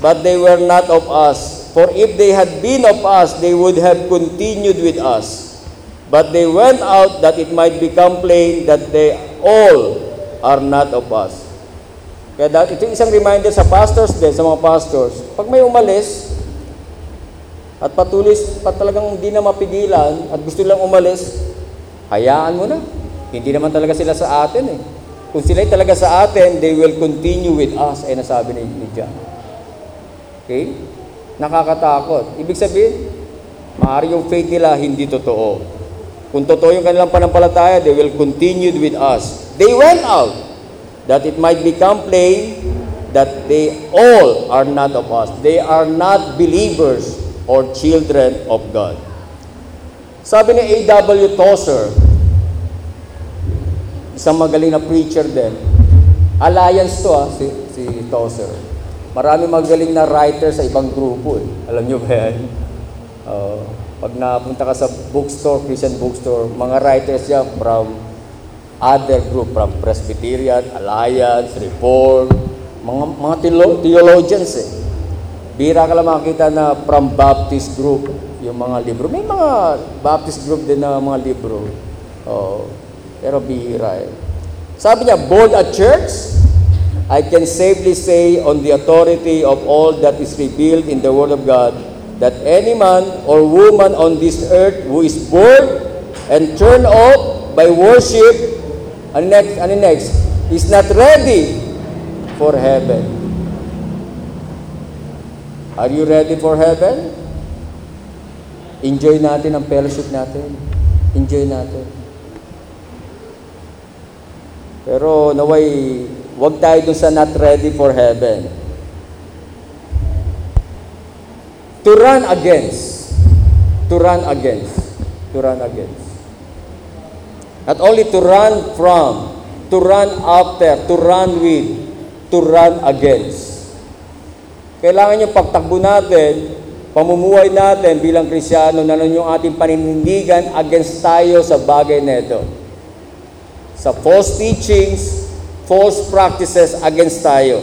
but they were not of us. For if they had been of us, they would have continued with us. But they went out that it might become plain that they all are not of us. Kaya dahil ito isang reminder sa pastors din, sa mga pastors, pag may umalis, at patuloy pa talagang hindi na mapigilan at gusto lang umalis, hayaan mo na. Hindi naman talaga sila sa atin eh. Kung sila talaga sa atin, they will continue with us, ay nasabi ni, ni John. Okay? Nakakatakot. Ibig sabihin, maaari yung faith nila hindi totoo. Kung totoo yung kanilang panampalataya, they will continue with us. They went out that it might become plain that they all are not of us. They are not believers or children of God. Sabi ni A.W. Tozer, isang magaling na preacher din, alliance to ah, si, si Tozer. Marami magaling na writer sa ibang grupo eh. Alam nyo ba yan? Uh, pag napunta ka sa bookstore, Christian bookstore, mga writers yan from other group, from Presbyterian, Alliance, Reform, mga, mga theolo- theologians eh. Bira ka lang makakita na from Baptist group, yung mga libro. May mga Baptist group din na mga libro. Oh, pero bihira eh. Sabi niya, bold at church, I can safely say on the authority of all that is revealed in the Word of God, that any man or woman on this earth who is bored and turned off by worship, and next, and next, is not ready for heaven. Are you ready for heaven? Enjoy natin ang fellowship natin. Enjoy natin. Pero naway, wag tayo dun sa not ready for heaven. To run against. To run against. To run against. Not only to run from, to run after, to run with, to run against. Kailangan yung pagtakbo natin, pamumuhay natin bilang Krisyano na nun yung ating paninindigan against tayo sa bagay na ito. Sa false teachings, false practices against tayo.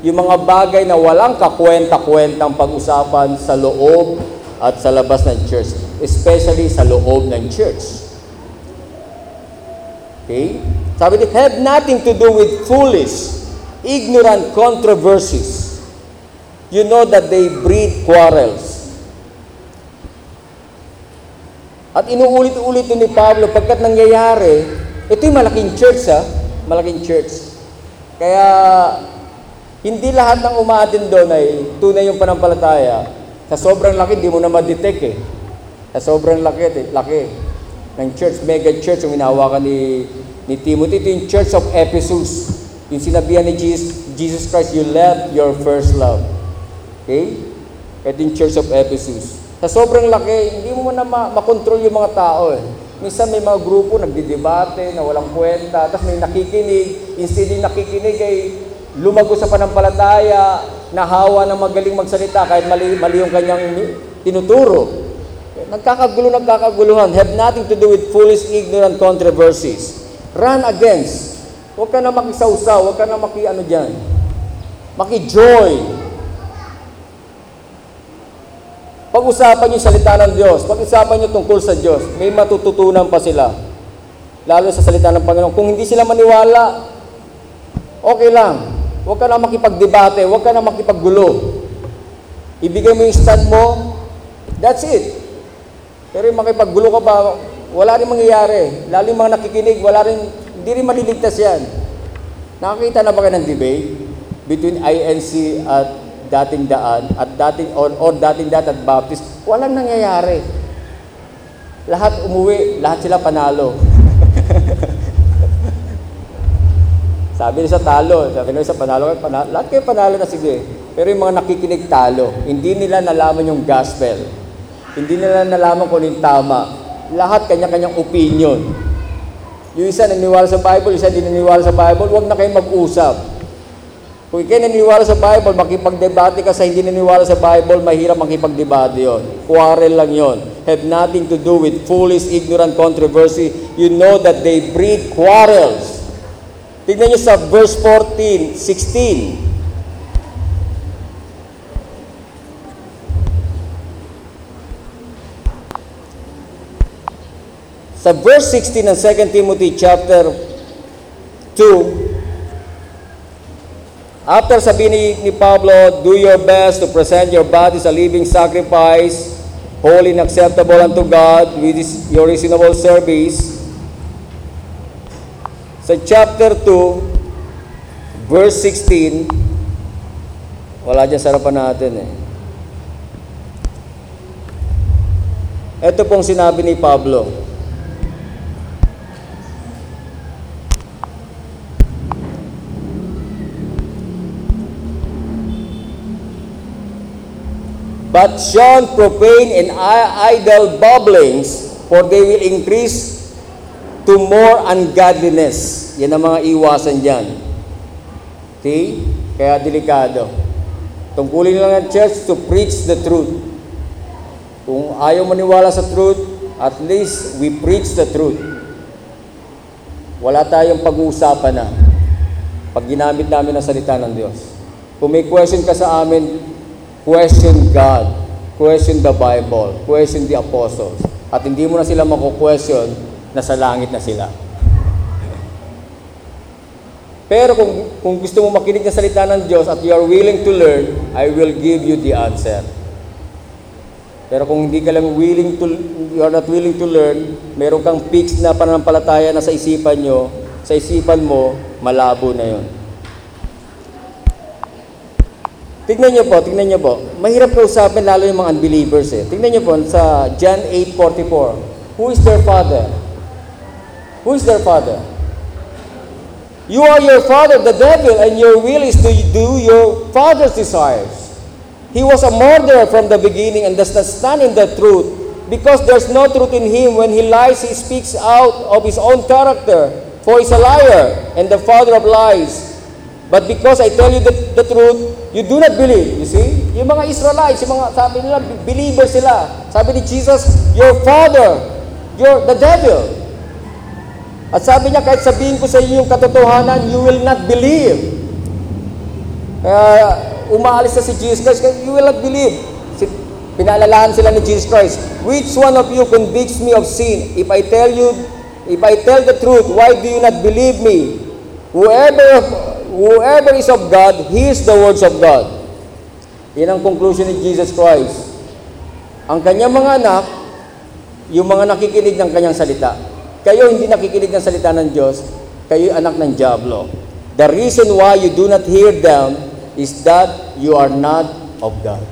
Yung mga bagay na walang kakwenta-kwentang pag-usapan sa loob at sa labas ng church. Especially sa loob ng church. Okay? Sabi dito, have nothing to do with foolish, ignorant controversies. You know that they breed quarrels. At inuulit-ulit ni Pablo pagkat nangyayari, ito yung malaking church ha, malaking church. Kaya hindi lahat ng umaatin doon ay tunay yung panampalataya. Sa sobrang laki, di mo na ma-detect eh. Sa sobrang laki, laki ng church, mega church, yung hinahawakan ni, ni Timothy. Ito yung church of Ephesus. Yung sinabihan ni Jesus, Jesus Christ, you left your first love. Okay? Ito yung church of Ephesus. Sa sobrang laki, hindi mo na ma- makontrol yung mga tao eh. Minsan may mga grupo nagdidebate na walang kwenta, tapos may nakikinig, instead yung nakikinig ay lumago sa panampalataya, nahawa na magaling magsalita kahit mali, mali yung kanyang tinuturo. Nagkakagulo, nagkakaguluhan. Have nothing to do with foolish, ignorant controversies. Run against. Huwag ka na makisawsaw, huwag ka na maki ano dyan. Maki-joy. Pag-usapan yung salita ng Diyos. Pag-usapan nyo tungkol sa Diyos. May matututunan pa sila. Lalo sa salita ng Panginoon. Kung hindi sila maniwala, okay lang. Huwag ka na makipagdebate. Huwag ka na makipaggulo. Ibigay mo yung stand mo, that's it. Pero yung makipaggulo ka pa, wala rin mangyayari. Lalo yung mga nakikinig, wala rin, hindi rin maliligtas yan. Nakakita na ba kayo ng debate between INC at dating daan at dating or, or dating daan at Baptist? Walang nangyayari. Lahat umuwi, lahat sila panalo. [laughs] sabi nila sa talo, sabi nila sa panalo, panalo, lahat kayo panalo na sige. Pero yung mga nakikinig talo, hindi nila nalaman yung gospel. Hindi nila nalaman kung ano yung tama. Lahat kanya-kanyang opinion. Yung isa naniniwala sa Bible, isa hindi naniniwala sa Bible, huwag na kayo mag-usap. Kung ikaw naniniwala sa Bible, makipagdebate ka sa hindi naniniwala sa Bible, mahirap makipagdebate yon. Quarrel lang yon. Have nothing to do with foolish, ignorant controversy. You know that they breed quarrels. Tignan nyo sa verse 14, 16. Sa verse 16 ng 2 Timothy chapter 2, after sabihin ni, ni Pablo, do your best to present your bodies a living sacrifice, holy and acceptable unto God, with this, your reasonable service. Sa chapter 2, verse 16, wala dyan sa harapan natin eh. Ito pong sinabi ni Pablo. But shun profane and idle babblings, for they will increase to more ungodliness. Yan ang mga iwasan dyan. See? Kaya delikado. Tungkulin lang ng church to preach the truth. Kung ayaw maniwala sa truth, at least we preach the truth. Wala tayong pag-uusapan na pag ginamit namin ang salita ng Diyos. Kung may question ka sa amin, question God, question the Bible, question the apostles. At hindi mo na sila mako-question, nasa langit na sila. Pero kung, kung gusto mo makinig ng salita ng Diyos at you are willing to learn, I will give you the answer. Pero kung hindi ka lang willing to, you are not willing to learn, meron kang fixed na pananampalataya na sa isipan nyo, sa isipan mo, malabo na yon. Tignan nyo po, tignan nyo po. Mahirap kausapin lalo yung mga unbelievers eh. Tignan nyo po sa John 8.44. Who is their father? Who is their father? You are your father, the devil, and your will is to do your father's desires. He was a murderer from the beginning and does not stand in the truth because there's no truth in him. When he lies, he speaks out of his own character, for he's a liar and the father of lies. But because I tell you the, the truth, you do not believe. You see? Yung mga Israelites, yung mga, sabi nila, believers sila. Sabi ni Jesus, your father, you're the devil. At sabi niya, kahit sabihin ko sa iyo yung katotohanan, you will not believe. Kaya umaalis na si Jesus Christ, you will not believe. Si, pinalalaan sila ni Jesus Christ. Which one of you convicts me of sin? If I tell you, if I tell the truth, why do you not believe me? Whoever, whoever is of God, hears the words of God. Yan ang conclusion ni Jesus Christ. Ang kanyang mga anak, yung mga nakikinig ng kanyang salita. Kayo hindi nakikinig ng salita ng Diyos, kayo anak ng Diablo. The reason why you do not hear them is that you are not of God.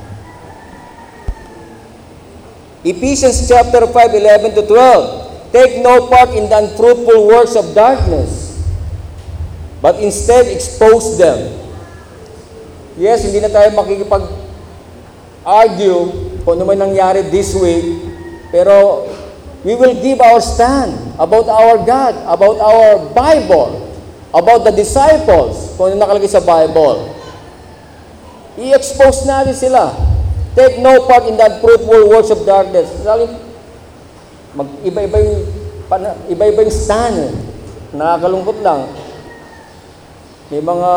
Ephesians chapter 5, 11 to 12. Take no part in the unfruitful works of darkness, but instead expose them. Yes, hindi na tayo makikipag-argue kung ano man nangyari this week, pero we will give our stand about our God, about our Bible, about the disciples, kung ano nakalagay sa Bible. I-expose natin sila. Take no part in the unfruitful works of darkness. Lalo, mag, iba-iba yung, iba-iba yung stand. Nakakalungkot lang. May mga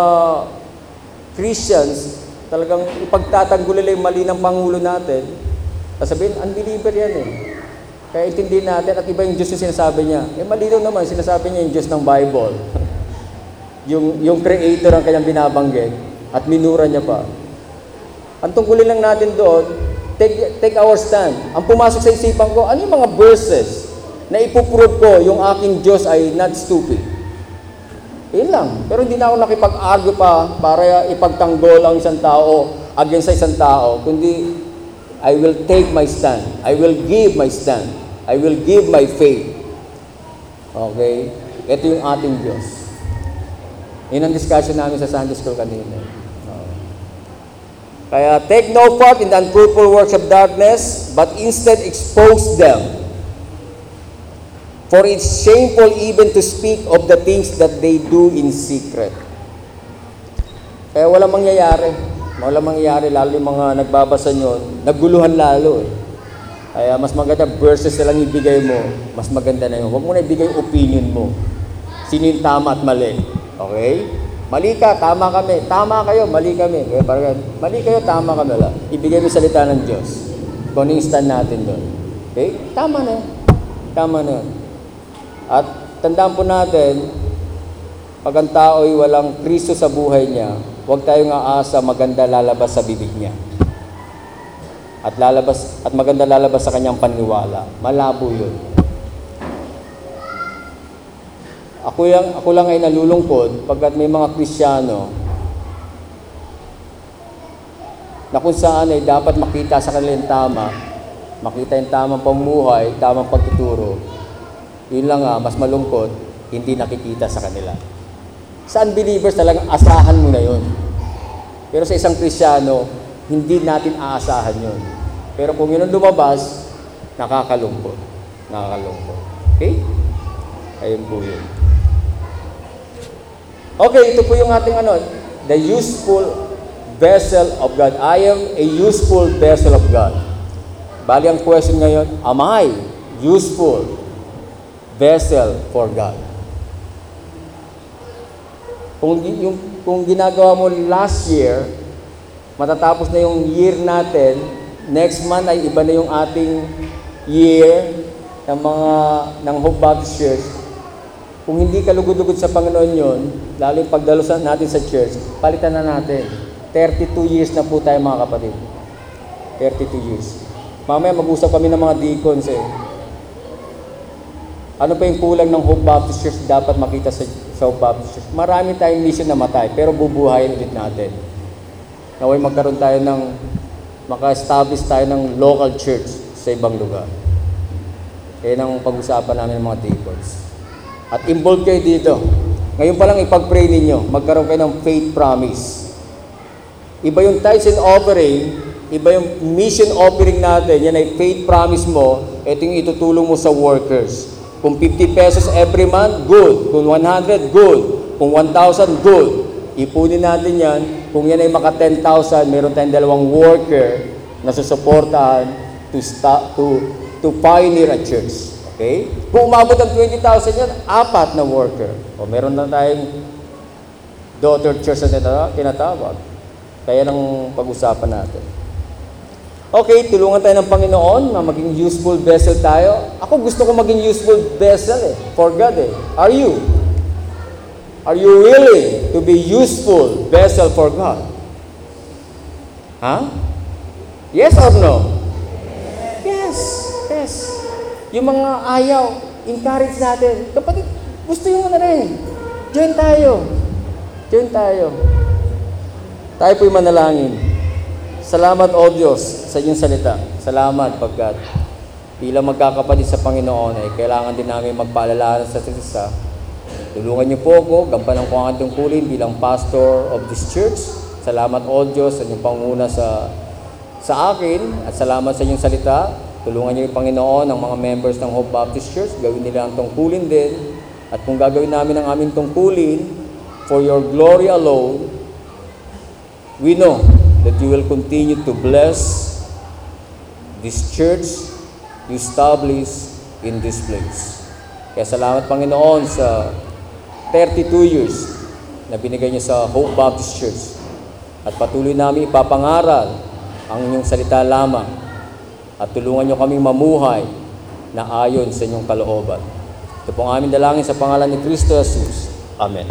Christians, talagang ipagtatanggol nila yung mali ng Pangulo natin. Sasabihin, unbeliever yan eh. Kaya intindihin natin at iba yung Diyos yung sinasabi niya. Eh malinaw naman, sinasabi niya yung Diyos ng Bible. [laughs] yung, yung creator ang kanyang binabanggit at minura niya pa. Ang tungkulin lang natin doon, take, take our stand. Ang pumasok sa isipan ko, ano yung mga verses na ipuprove ko yung aking Diyos ay not stupid? Yun lang. Pero hindi na ako nakipag-argue pa para ipagtanggol ang isang tao against sa isang tao, kundi I will take my stand. I will give my stand. I will give my faith. Okay? Ito yung ating Diyos. Yun ang discussion namin sa Sunday School kanina. Kaya take no part in the unfruitful works of darkness, but instead expose them. For it's shameful even to speak of the things that they do in secret. Kaya walang mangyayari. Walang mangyayari, lalo yung mga nagbabasa nyo, naguluhan lalo eh. Kaya mas maganda verses na lang ibigay mo, mas maganda na yun. Huwag mo na ibigay opinion mo. Sino yung tama at mali. Okay? Mali ka, tama kami. Tama kayo, mali kami. Kaya parang, mali kayo, tama kami. Wala. Ibigay mo salita ng Diyos. Kung ano yung stand natin doon. Okay? Tama na. Tama na. At tandaan po natin, pag ang tao ay walang Kristo sa buhay niya, huwag tayong aasa maganda lalabas sa bibig niya. At lalabas at maganda lalabas sa kanyang paniwala. Malabo 'yun. Ako lang, ako lang ay nalulungkot pagkat may mga Kristiyano na kung saan ay dapat makita sa kanila yung tama, makita yung tamang pamuhay, tamang pagtuturo, yun lang nga, mas malungkot, hindi nakikita sa kanila. Sa unbelievers talagang asahan mo na yun. Pero sa isang Kristiyano, hindi natin aasahan yun. Pero kung yun ang lumabas, nakakalungkot. Nakakalungkot. Okay? Ayun po yun. Okay, ito po yung ating ano, the useful vessel of God. I am a useful vessel of God. Bali ang question ngayon, am I useful vessel for God? Kung, yung, kung ginagawa mo last year, matatapos na yung year natin, next month ay iba na yung ating year ng mga ng Hope Baptist Church. Kung hindi ka lugod-lugod sa Panginoon yon, lalo yung pagdalo sa- natin sa church, palitan na natin. 32 years na po tayo mga kapatid. 32 years. Mamaya mag-usap kami ng mga deacons eh. Ano pa yung kulang ng Hope Baptist Church dapat makita sa, sa Hope Baptist Church? Marami tayong mission na matay, pero bubuhayin ulit natin. Naway magkaroon tayo ng, maka-establish tayo ng local church sa ibang lugar. Yan ang pag-usapan namin ng mga deacons. At involved kayo dito. Ngayon pa lang ipag-pray ninyo, magkaroon kayo ng faith promise. Iba yung tithes and offering, iba yung mission offering natin, yan ay faith promise mo, ito yung itutulong mo sa workers. Kung 50 pesos every month, good. Kung 100, good. Kung 1,000, good. Ipunin natin yan. Kung yan ay maka 10,000, meron tayong dalawang worker na susuportahan to, sta- to, to pioneer a church. Okay? Kung umabot ang 20,000 yan, apat na worker. O meron na tayong daughter church na tinata- tinatawag. Kaya nang pag-usapan natin. Okay, tulungan tayo ng Panginoon na maging useful vessel tayo. Ako gusto ko maging useful vessel eh, for God eh. Are you? Are you willing to be useful vessel for God? Ha? Yes or no? Yes, yes. Yung mga ayaw, encourage natin. Kapatid, gusto mo na rin. Join tayo. Join tayo. Tayo po'y manalangin. Salamat, O Diyos, sa iyong salita. Salamat, pagkat bilang magkakapatid sa Panginoon, ay kailangan din namin magpaalala sa isa. Tulungan niyo po ako, gampanan ko ang ating kulin bilang pastor of this church. Salamat, O Diyos, sa inyong panguna sa, sa akin at salamat sa inyong salita. Tulungan niyo yung Panginoon, ang mga members ng Hope Baptist Church, gawin nila ang tungkulin din. At kung gagawin namin ang aming tungkulin, for your glory alone, we know that you will continue to bless this church you establish in this place. Kaya salamat Panginoon sa 32 years na binigay niyo sa Hope Baptist Church. At patuloy namin ipapangaral ang inyong salita lamang at tulungan niyo kaming mamuhay na ayon sa inyong kalooban. Ito pong aming dalangin sa pangalan ni Kristo Jesus. Amen.